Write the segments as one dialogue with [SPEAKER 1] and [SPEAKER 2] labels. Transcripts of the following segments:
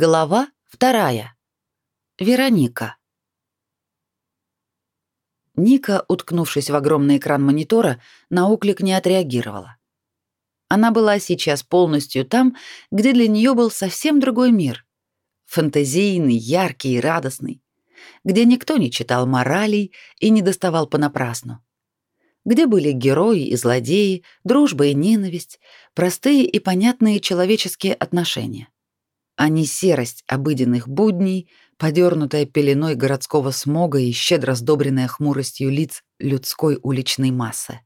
[SPEAKER 1] Глава вторая. Вероника. Ника, уткнувшись в огромный экран монитора, на оклик не отреагировала. Она была сейчас полностью там, где для нее был совсем другой мир. Фантазийный, яркий и радостный. Где никто не читал моралей и не доставал понапрасну. Где были герои и злодеи, дружба и ненависть, простые и понятные человеческие отношения а не серость обыденных будней, подернутая пеленой городского смога и щедро сдобренная хмуростью лиц людской уличной массы.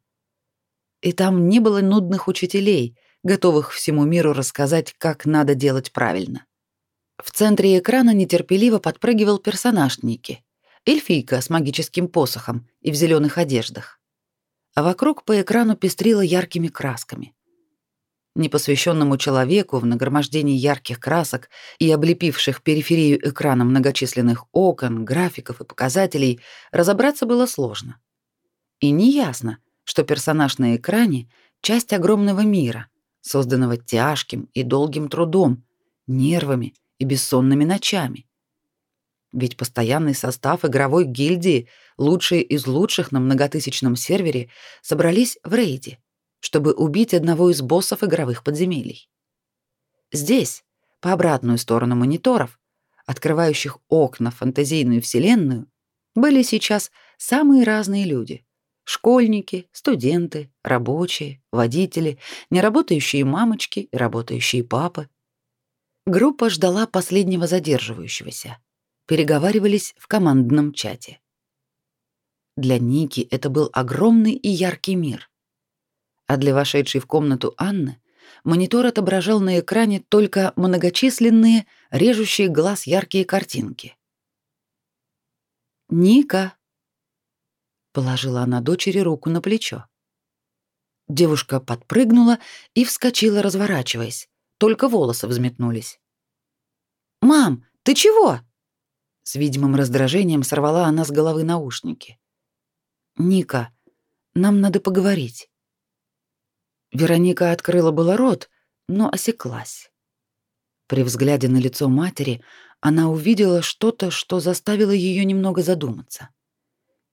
[SPEAKER 1] И там не было нудных учителей, готовых всему миру рассказать, как надо делать правильно. В центре экрана нетерпеливо подпрыгивал персонаж Ники, эльфийка с магическим посохом и в зеленых одеждах. А вокруг по экрану пестрило яркими красками. Непосвященному человеку в нагромождении ярких красок и облепивших периферию экрана многочисленных окон, графиков и показателей разобраться было сложно. И неясно, что персонаж на экране — часть огромного мира, созданного тяжким и долгим трудом, нервами и бессонными ночами. Ведь постоянный состав игровой гильдии, лучшие из лучших на многотысячном сервере, собрались в рейде — чтобы убить одного из боссов игровых подземелий. Здесь, по обратную сторону мониторов, открывающих окна в фантазийную вселенную, были сейчас самые разные люди. Школьники, студенты, рабочие, водители, неработающие мамочки и работающие папы. Группа ждала последнего задерживающегося. Переговаривались в командном чате. Для Ники это был огромный и яркий мир а для вошедшей в комнату Анны монитор отображал на экране только многочисленные, режущие глаз яркие картинки. «Ника!» — положила она дочери руку на плечо. Девушка подпрыгнула и вскочила, разворачиваясь. Только волосы взметнулись. «Мам, ты чего?» С видимым раздражением сорвала она с головы наушники. «Ника, нам надо поговорить». Вероника открыла было рот, но осеклась. При взгляде на лицо матери она увидела что-то, что заставило ее немного задуматься,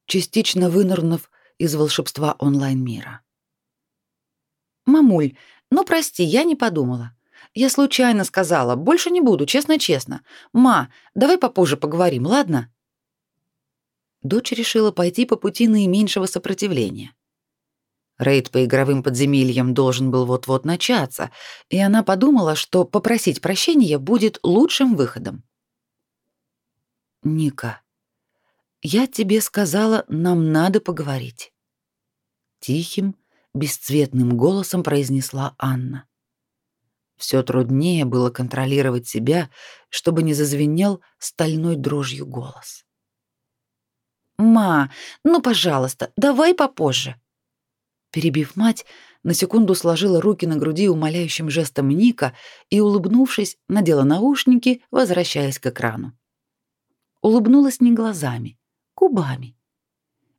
[SPEAKER 1] частично вынырнув из волшебства онлайн-мира. «Мамуль, ну прости, я не подумала. Я случайно сказала, больше не буду, честно-честно. Ма, давай попозже поговорим, ладно?» Дочь решила пойти по пути наименьшего сопротивления. Рейд по игровым подземельям должен был вот-вот начаться, и она подумала, что попросить прощения будет лучшим выходом. «Ника, я тебе сказала, нам надо поговорить». Тихим, бесцветным голосом произнесла Анна. Все труднее было контролировать себя, чтобы не зазвенел стальной дрожью голос. «Ма, ну, пожалуйста, давай попозже», Перебив мать, на секунду сложила руки на груди умоляющим жестом Ника и, улыбнувшись, надела наушники, возвращаясь к экрану. Улыбнулась не глазами, губами.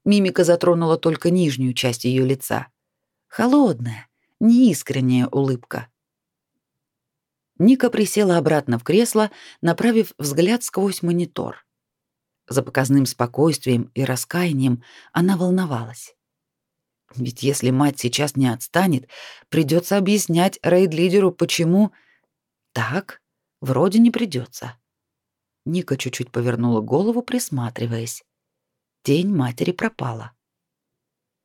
[SPEAKER 1] Мимика затронула только нижнюю часть ее лица. Холодная, неискренняя улыбка. Ника присела обратно в кресло, направив взгляд сквозь монитор. За показным спокойствием и раскаянием она волновалась. Ведь если мать сейчас не отстанет, придется объяснять рейд-лидеру, почему... Так, вроде не придется. Ника чуть-чуть повернула голову, присматриваясь. Тень матери пропала.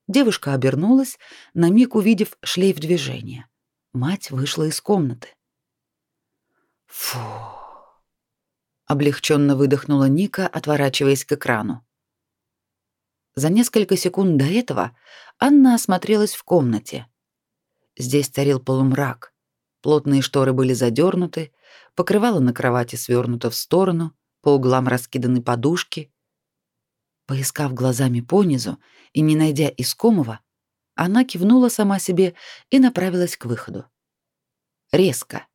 [SPEAKER 1] Девушка обернулась, на миг увидев шлейф движения. Мать вышла из комнаты. Фу. Облегченно выдохнула Ника, отворачиваясь к экрану. За несколько секунд до этого Анна осмотрелась в комнате. Здесь царил полумрак. Плотные шторы были задернуты, покрывало на кровати свернуто в сторону, по углам раскиданы подушки. Поискав глазами понизу и не найдя искомого, она кивнула сама себе и направилась к выходу. Резко.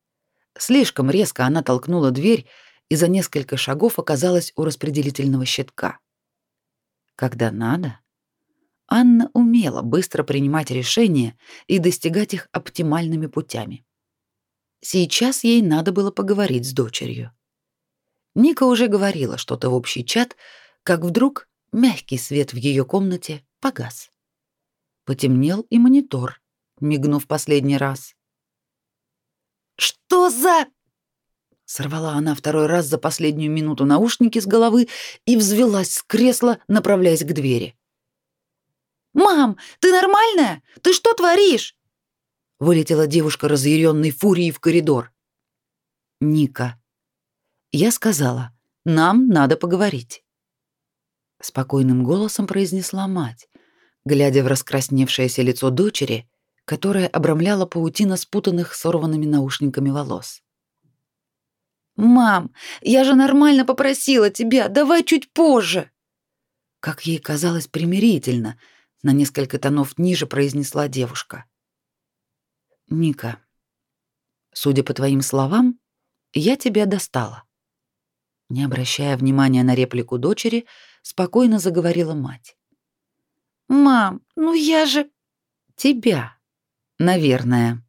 [SPEAKER 1] Слишком резко она толкнула дверь и за несколько шагов оказалась у распределительного щитка. Когда надо, Анна умела быстро принимать решения и достигать их оптимальными путями. Сейчас ей надо было поговорить с дочерью. Ника уже говорила что-то в общий чат, как вдруг мягкий свет в ее комнате погас. Потемнел и монитор, мигнув последний раз. «Что за...» Сорвала она второй раз за последнюю минуту наушники с головы и взвелась с кресла, направляясь к двери. «Мам, ты нормальная? Ты что творишь?» Вылетела девушка разъяренной фурией в коридор. «Ника, я сказала, нам надо поговорить. Спокойным голосом произнесла мать, глядя в раскрасневшееся лицо дочери, которое обрамляла паутина спутанных сорванными наушниками волос. «Мам, я же нормально попросила тебя, давай чуть позже!» Как ей казалось примирительно, на несколько тонов ниже произнесла девушка. «Ника, судя по твоим словам, я тебя достала. Не обращая внимания на реплику дочери, спокойно заговорила мать. «Мам, ну я же...» «Тебя, наверное».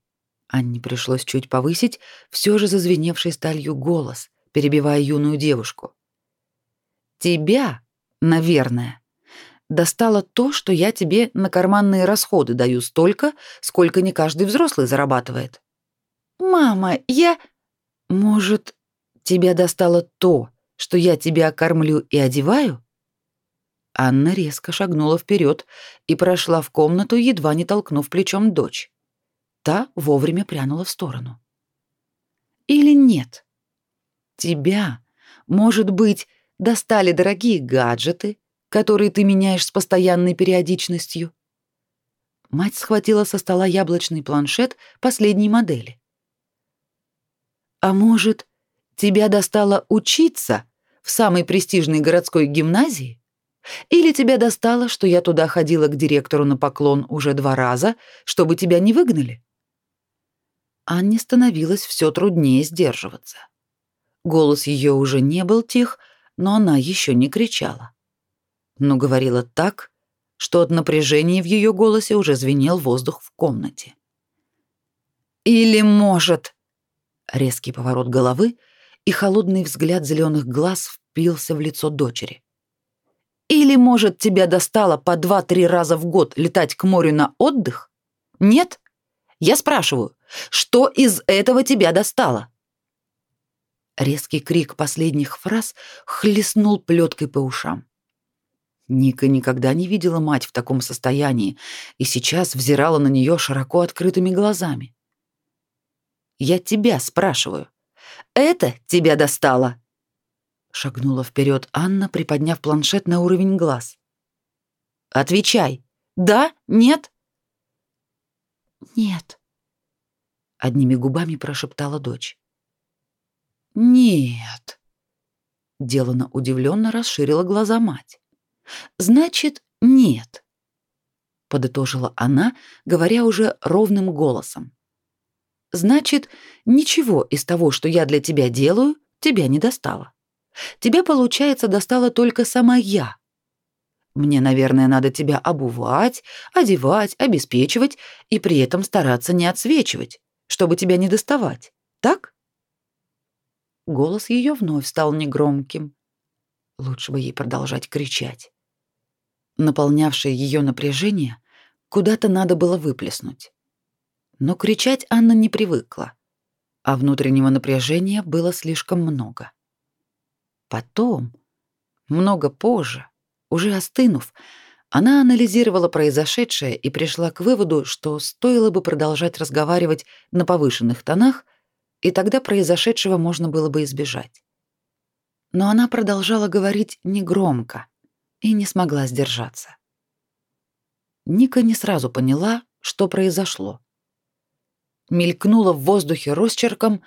[SPEAKER 1] Анне пришлось чуть повысить все же зазвеневший сталью голос, перебивая юную девушку. «Тебя, наверное, достало то, что я тебе на карманные расходы даю столько, сколько не каждый взрослый зарабатывает». «Мама, я...» «Может, тебя достало то, что я тебя кормлю и одеваю?» Анна резко шагнула вперед и прошла в комнату, едва не толкнув плечом дочь. Та вовремя прянула в сторону. «Или нет? Тебя, может быть, достали дорогие гаджеты, которые ты меняешь с постоянной периодичностью?» Мать схватила со стола яблочный планшет последней модели. «А может, тебя достало учиться в самой престижной городской гимназии? Или тебя достало, что я туда ходила к директору на поклон уже два раза, чтобы тебя не выгнали? Анне становилось все труднее сдерживаться. Голос ее уже не был тих, но она еще не кричала. Но говорила так, что от напряжения в ее голосе уже звенел воздух в комнате. «Или, может...» Резкий поворот головы — и холодный взгляд зеленых глаз впился в лицо дочери. Или, может, тебя достало по два-три раза в год летать к морю на отдых? Нет? Я спрашиваю, что из этого тебя достало? Резкий крик последних фраз хлестнул плеткой по ушам. Ника никогда не видела мать в таком состоянии и сейчас взирала на нее широко открытыми глазами. «Я тебя спрашиваю, это тебя достало!» Шагнула вперед Анна, приподняв планшет на уровень глаз. «Отвечай! Да? Нет?» «Нет», — одними губами прошептала дочь. «Нет», — делано удивленно расширила глаза мать. «Значит, нет», — подытожила она, говоря уже ровным голосом. Значит, ничего из того, что я для тебя делаю, тебя не достало. Тебя, получается, достала только сама я. Мне, наверное, надо тебя обувать, одевать, обеспечивать и при этом стараться не отсвечивать, чтобы тебя не доставать. Так? Голос ее вновь стал негромким. Лучше бы ей продолжать кричать. Наполнявшее ее напряжение куда-то надо было выплеснуть. Но кричать Анна не привыкла, а внутреннего напряжения было слишком много. Потом, много позже, уже остынув, она анализировала произошедшее и пришла к выводу, что стоило бы продолжать разговаривать на повышенных тонах, и тогда произошедшего можно было бы избежать. Но она продолжала говорить негромко и не смогла сдержаться. Ника не сразу поняла, что произошло мелькнуло в воздухе росчерком,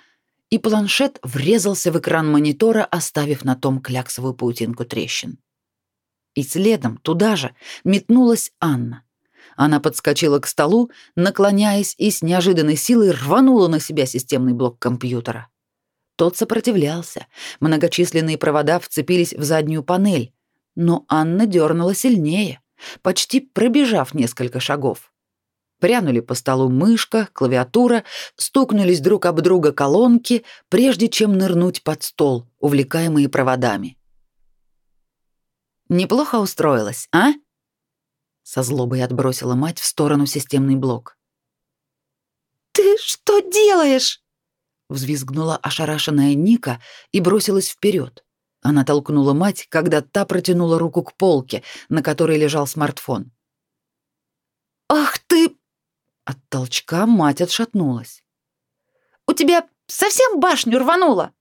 [SPEAKER 1] и планшет врезался в экран монитора, оставив на том кляксовую паутинку трещин. И следом, туда же, метнулась Анна. Она подскочила к столу, наклоняясь и с неожиданной силой рванула на себя системный блок компьютера. Тот сопротивлялся, многочисленные провода вцепились в заднюю панель, но Анна дернула сильнее, почти пробежав несколько шагов. Прянули по столу мышка, клавиатура, стукнулись друг об друга колонки, прежде чем нырнуть под стол, увлекаемые проводами. «Неплохо устроилась, а?» Со злобой отбросила мать в сторону системный блок.
[SPEAKER 2] «Ты что делаешь?»
[SPEAKER 1] Взвизгнула ошарашенная Ника и бросилась вперед. Она толкнула мать, когда та протянула руку к полке, на которой лежал смартфон.
[SPEAKER 2] «Ах ты!»
[SPEAKER 1] От толчка мать отшатнулась.
[SPEAKER 2] «У тебя совсем башню рвануло?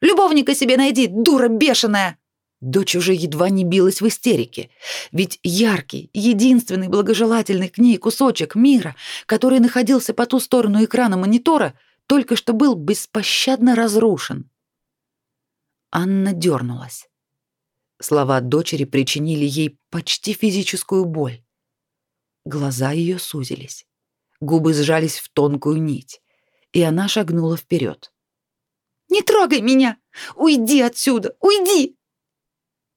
[SPEAKER 2] Любовника себе найди, дура бешеная!»
[SPEAKER 1] Дочь уже едва не билась в истерике, ведь яркий, единственный благожелательный к ней кусочек мира, который находился по ту сторону экрана монитора, только что был беспощадно разрушен. Анна дернулась. Слова дочери причинили ей почти физическую боль. Глаза ее сузились, губы сжались в тонкую нить, и она шагнула вперед.
[SPEAKER 2] «Не трогай меня! Уйди отсюда! Уйди!»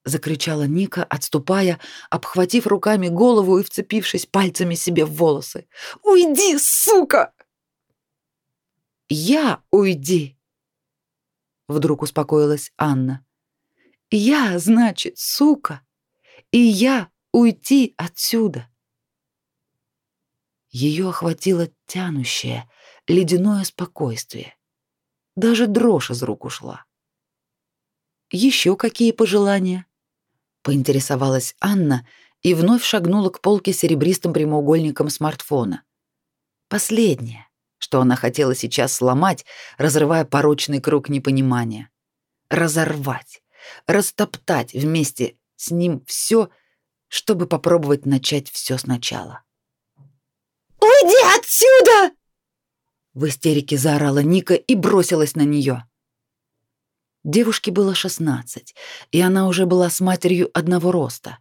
[SPEAKER 1] Закричала Ника, отступая, обхватив руками голову и вцепившись пальцами себе в волосы.
[SPEAKER 2] «Уйди, сука!»
[SPEAKER 1] «Я уйди!» Вдруг успокоилась Анна. Я, значит, сука. И я уйти отсюда. Ее охватило тянущее, ледяное спокойствие. Даже дрожь из рук ушла. Еще какие пожелания? Поинтересовалась Анна и вновь шагнула к полке с серебристым прямоугольником смартфона. Последнее что она хотела сейчас сломать, разрывая порочный круг непонимания. Разорвать, растоптать вместе с ним все, чтобы попробовать начать все сначала.
[SPEAKER 2] «Уйди отсюда!»
[SPEAKER 1] В истерике заорала Ника и бросилась на нее. Девушке было 16, и она уже была с матерью одного роста.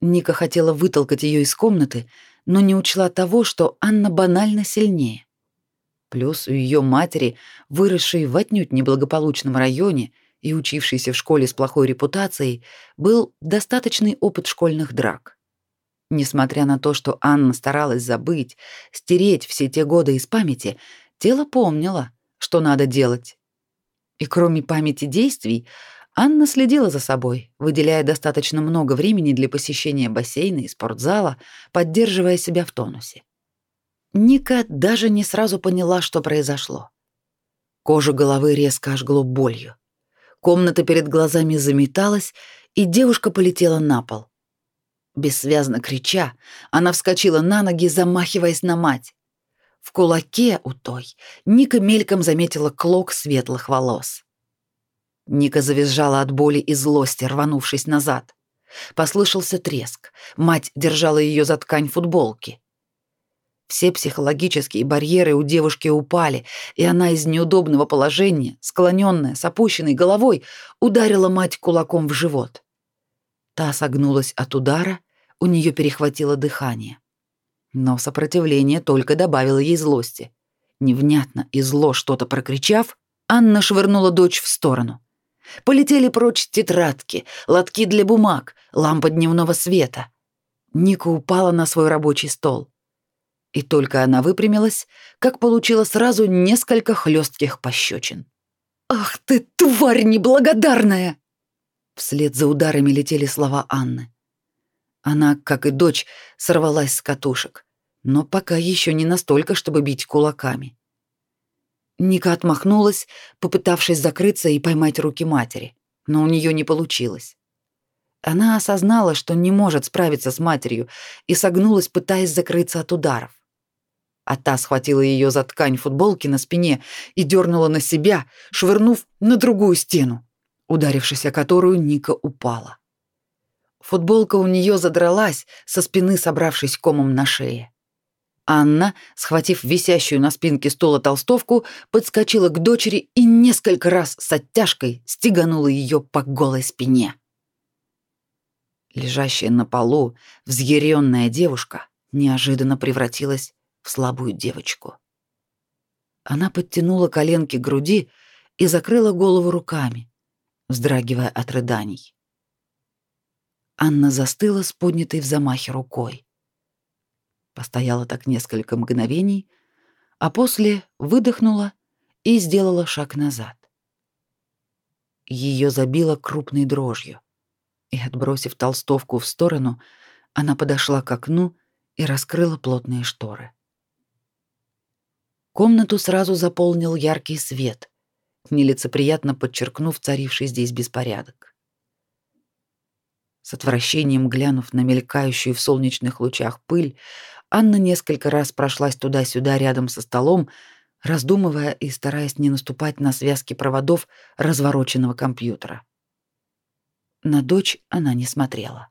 [SPEAKER 1] Ника хотела вытолкать ее из комнаты, но не учла того, что Анна банально сильнее. Плюс у ее матери, выросшей в отнюдь неблагополучном районе и учившейся в школе с плохой репутацией, был достаточный опыт школьных драк. Несмотря на то, что Анна старалась забыть, стереть все те годы из памяти, тело помнило, что надо делать. И кроме памяти действий, Анна следила за собой, выделяя достаточно много времени для посещения бассейна и спортзала, поддерживая себя в тонусе. Ника даже не сразу поняла, что произошло. Кожа головы резко ожгло болью. Комната перед глазами заметалась, и девушка полетела на пол. Бессвязно крича, она вскочила на ноги, замахиваясь на мать. В кулаке у той Ника мельком заметила клок светлых волос. Ника завизжала от боли и злости, рванувшись назад. Послышался треск. Мать держала ее за ткань футболки. Все психологические барьеры у девушки упали, и она из неудобного положения, склоненная, с опущенной головой, ударила мать кулаком в живот. Та согнулась от удара, у нее перехватило дыхание. Но сопротивление только добавило ей злости. Невнятно и зло что-то прокричав, Анна швырнула дочь в сторону. Полетели прочь тетрадки, лотки для бумаг, лампа дневного света. Ника упала на свой рабочий стол. И только она выпрямилась, как получила сразу несколько хлестких пощечин.
[SPEAKER 2] «Ах ты, тварь неблагодарная!»
[SPEAKER 1] Вслед за ударами летели слова Анны. Она, как и дочь, сорвалась с катушек, но пока еще не настолько, чтобы бить кулаками. Ника отмахнулась, попытавшись закрыться и поймать руки матери, но у нее не получилось. Она осознала, что не может справиться с матерью, и согнулась, пытаясь закрыться от ударов а та схватила ее за ткань футболки на спине и дернула на себя, швырнув на другую стену, ударившись о которую Ника упала. Футболка у нее задралась, со спины собравшись комом на шее. Анна, схватив висящую на спинке стула толстовку, подскочила к дочери и несколько раз с оттяжкой стеганула ее по голой спине. Лежащая на полу взъяренная девушка неожиданно превратилась в слабую девочку. Она подтянула коленки к груди и закрыла голову руками, вздрагивая от рыданий. Анна застыла с поднятой в замахе рукой. Постояла так несколько мгновений, а после выдохнула и сделала шаг назад. Ее забило крупной дрожью, и, отбросив толстовку в сторону, она подошла к окну и раскрыла плотные шторы. Комнату сразу заполнил яркий свет, нелицеприятно подчеркнув царивший здесь беспорядок. С отвращением глянув на мелькающую в солнечных лучах пыль, Анна несколько раз прошлась туда-сюда рядом со столом, раздумывая и стараясь не наступать на связки проводов развороченного компьютера. На дочь она не смотрела.